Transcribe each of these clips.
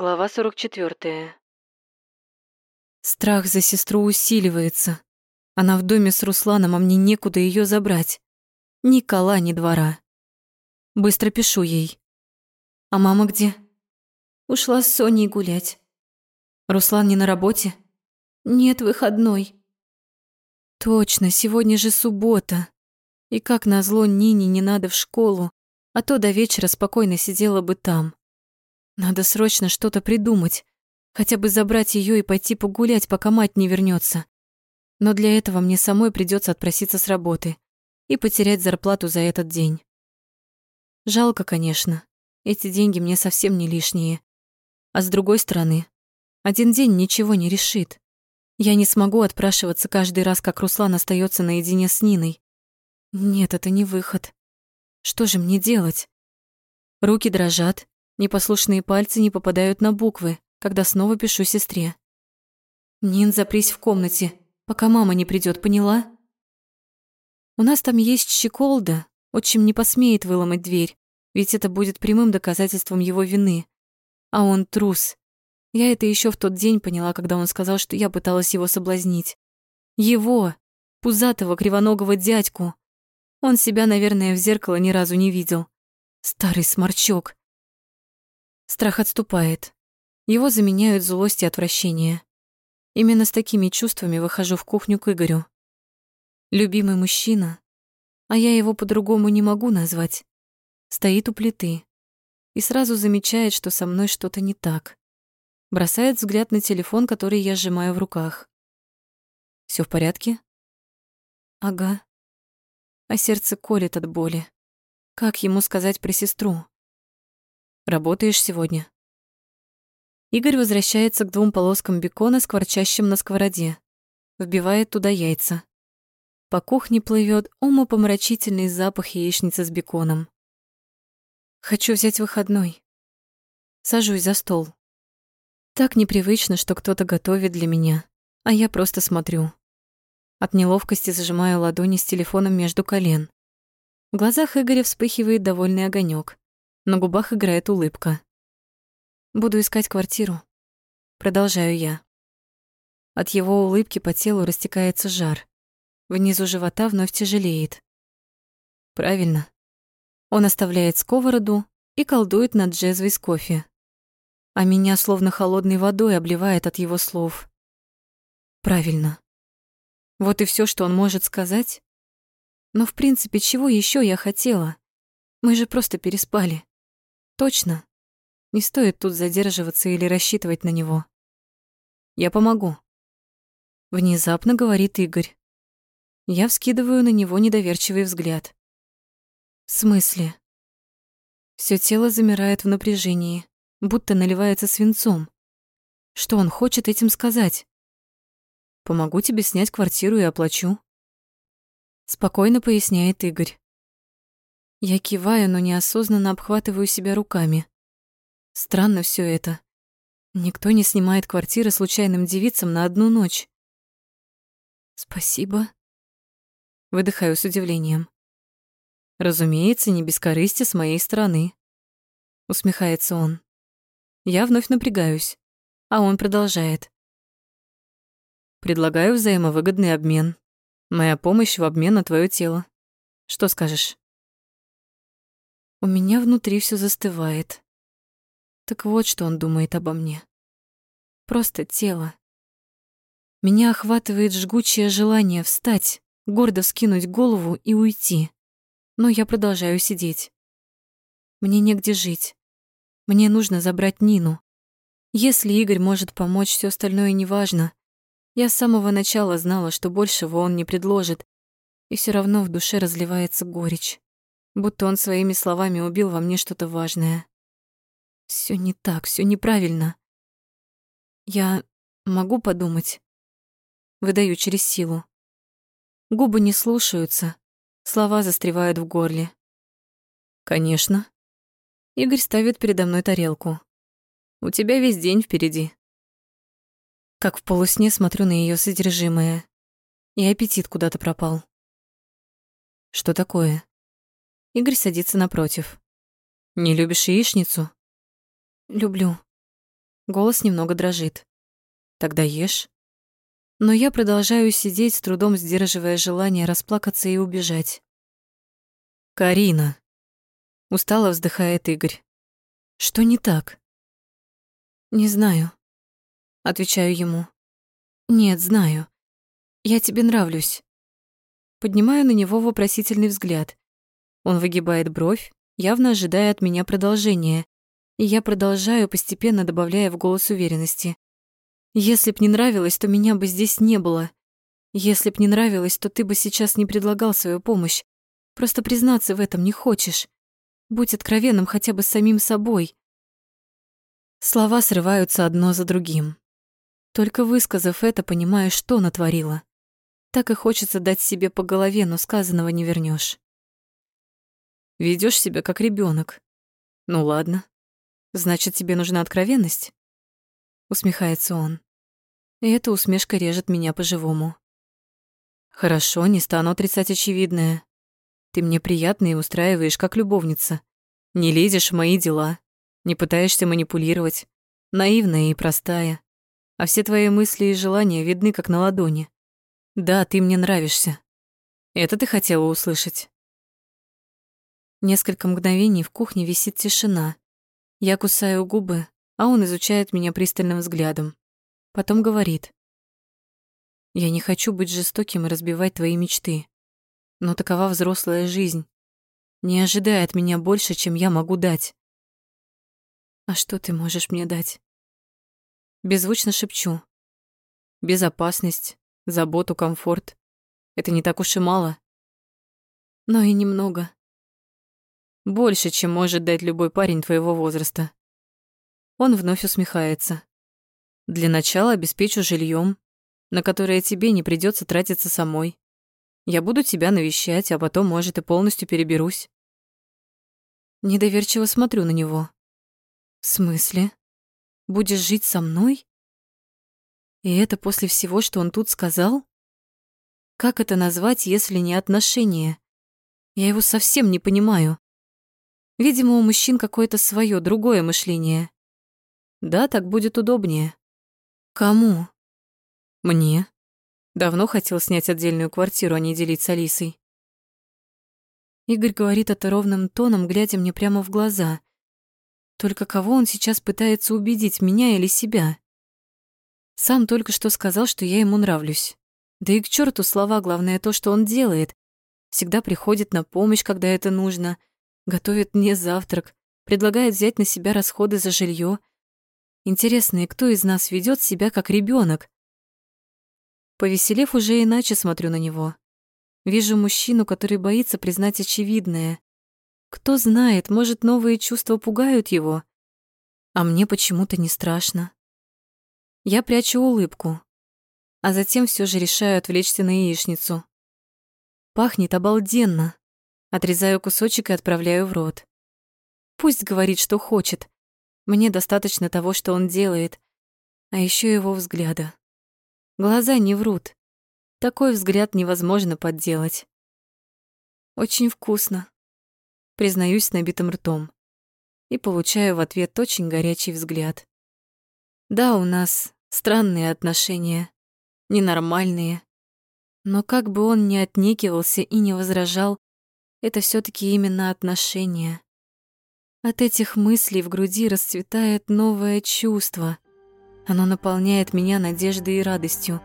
Глава 44. Страх за сестру усиливается. Она в доме с Русланом, а мне некуда ее забрать. Ни кола, ни двора. Быстро пишу ей. А мама где? Ушла с Соней гулять. Руслан не на работе? Нет, выходной. Точно, сегодня же суббота. И как назло Нине не надо в школу, а то до вечера спокойно сидела бы там. Надо срочно что-то придумать. Хотя бы забрать ее и пойти погулять, пока мать не вернется. Но для этого мне самой придется отпроситься с работы и потерять зарплату за этот день. Жалко, конечно. Эти деньги мне совсем не лишние. А с другой стороны, один день ничего не решит. Я не смогу отпрашиваться каждый раз, как Руслан остается наедине с Ниной. Нет, это не выход. Что же мне делать? Руки дрожат, Непослушные пальцы не попадают на буквы, когда снова пишу сестре. «Нин, запрись в комнате, пока мама не придет, поняла?» У нас там есть щеколда, отчим не посмеет выломать дверь, ведь это будет прямым доказательством его вины. А он трус. Я это еще в тот день поняла, когда он сказал, что я пыталась его соблазнить. Его, пузатого кривоногого дядьку. Он себя, наверное, в зеркало ни разу не видел. Старый сморчок. Страх отступает. Его заменяют злость и отвращение. Именно с такими чувствами выхожу в кухню к Игорю. Любимый мужчина, а я его по-другому не могу назвать, стоит у плиты и сразу замечает, что со мной что-то не так. Бросает взгляд на телефон, который я сжимаю в руках. Все в порядке? Ага. А сердце колет от боли. Как ему сказать про сестру? Работаешь сегодня?» Игорь возвращается к двум полоскам бекона, скворчащим на сковороде. Вбивает туда яйца. По кухне плывет умопомрачительный запах яичницы с беконом. Хочу взять выходной. Сажусь за стол. Так непривычно, что кто-то готовит для меня, а я просто смотрю. От неловкости зажимаю ладони с телефоном между колен. В глазах Игоря вспыхивает довольный огонек. На губах играет улыбка. Буду искать квартиру. Продолжаю я. От его улыбки по телу растекается жар. Внизу живота вновь тяжелеет. Правильно. Он оставляет сковороду и колдует над джезвой с кофе. А меня словно холодной водой обливает от его слов. Правильно. Вот и все, что он может сказать. Но в принципе, чего еще я хотела? Мы же просто переспали. Точно. Не стоит тут задерживаться или рассчитывать на него. Я помогу. Внезапно говорит Игорь. Я вскидываю на него недоверчивый взгляд. В смысле? Всё тело замирает в напряжении, будто наливается свинцом. Что он хочет этим сказать? Помогу тебе снять квартиру и оплачу. Спокойно поясняет Игорь. Я киваю, но неосознанно обхватываю себя руками. Странно все это. Никто не снимает квартиры случайным девицам на одну ночь. Спасибо. Выдыхаю с удивлением. Разумеется, не без корысти с моей стороны. Усмехается он. Я вновь напрягаюсь, а он продолжает. Предлагаю взаимовыгодный обмен. Моя помощь в обмен на твое тело. Что скажешь? У меня внутри все застывает. Так вот, что он думает обо мне. Просто тело. Меня охватывает жгучее желание встать, гордо вскинуть голову и уйти. Но я продолжаю сидеть. Мне негде жить. Мне нужно забрать Нину. Если Игорь может помочь, все остальное неважно. Я с самого начала знала, что большего он не предложит, и все равно в душе разливается горечь будто он своими словами убил во мне что-то важное. Все не так, все неправильно. Я могу подумать. Выдаю через силу. Губы не слушаются, слова застревают в горле. Конечно. Игорь ставит передо мной тарелку. У тебя весь день впереди. Как в полусне смотрю на ее содержимое. И аппетит куда-то пропал. Что такое? Игорь садится напротив. «Не любишь яичницу?» «Люблю». Голос немного дрожит. Тогда ешь. Но я продолжаю сидеть, с трудом сдерживая желание расплакаться и убежать. «Карина!» Устало вздыхает Игорь. «Что не так?» «Не знаю», — отвечаю ему. «Нет, знаю. Я тебе нравлюсь». Поднимаю на него вопросительный взгляд. Он выгибает бровь, явно ожидая от меня продолжения, и я продолжаю, постепенно добавляя в голос уверенности. Если б не нравилось, то меня бы здесь не было. Если б не нравилось, то ты бы сейчас не предлагал свою помощь. Просто признаться в этом не хочешь. Будь откровенным хотя бы с самим собой. Слова срываются одно за другим. Только высказав это, понимаю, что натворила. Так и хочется дать себе по голове, но сказанного не вернешь. Ведешь себя как ребенок. Ну ладно. Значит, тебе нужна откровенность? Усмехается он. И эта усмешка режет меня по-живому. Хорошо, не стану отрицать очевидное. Ты мне приятно и устраиваешь как любовница. Не лезешь в мои дела, не пытаешься манипулировать. Наивная и простая. А все твои мысли и желания видны как на ладони. Да, ты мне нравишься. Это ты хотела услышать. Несколько мгновений в кухне висит тишина. Я кусаю губы, а он изучает меня пристальным взглядом. Потом говорит. «Я не хочу быть жестоким и разбивать твои мечты. Но такова взрослая жизнь. Не ожидай от меня больше, чем я могу дать». «А что ты можешь мне дать?» Беззвучно шепчу. «Безопасность, заботу, комфорт. Это не так уж и мало. Но и немного. Больше, чем может дать любой парень твоего возраста. Он вновь усмехается. Для начала обеспечу жильем, на которое тебе не придется тратиться самой. Я буду тебя навещать, а потом, может, и полностью переберусь. Недоверчиво смотрю на него. В смысле? Будешь жить со мной? И это после всего, что он тут сказал? Как это назвать, если не отношения? Я его совсем не понимаю. Видимо, у мужчин какое-то свое другое мышление. Да, так будет удобнее. Кому? Мне. Давно хотел снять отдельную квартиру, а не делить с Алисой. Игорь говорит это ровным тоном, глядя мне прямо в глаза. Только кого он сейчас пытается убедить, меня или себя? Сам только что сказал, что я ему нравлюсь. Да и к черту слова, главное то, что он делает. Всегда приходит на помощь, когда это нужно, готовит мне завтрак, предлагает взять на себя расходы за жилье. Интересно, и кто из нас ведет себя как ребенок? Повеселев уже иначе смотрю на него. Вижу мужчину, который боится признать очевидное. Кто знает, может, новые чувства пугают его, а мне почему-то не страшно. Я прячу улыбку, а затем все же решаю отвлечься на яичницу. Пахнет обалденно. Отрезаю кусочек и отправляю в рот. Пусть говорит, что хочет. Мне достаточно того, что он делает. А еще его взгляда. Глаза не врут. Такой взгляд невозможно подделать. Очень вкусно. Признаюсь с набитым ртом. И получаю в ответ очень горячий взгляд. Да, у нас странные отношения. Ненормальные. Но как бы он ни отнекивался и не возражал, это все таки именно отношения. От этих мыслей в груди расцветает новое чувство. Оно наполняет меня надеждой и радостью.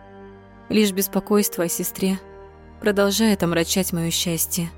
Лишь беспокойство о сестре продолжает омрачать моё счастье.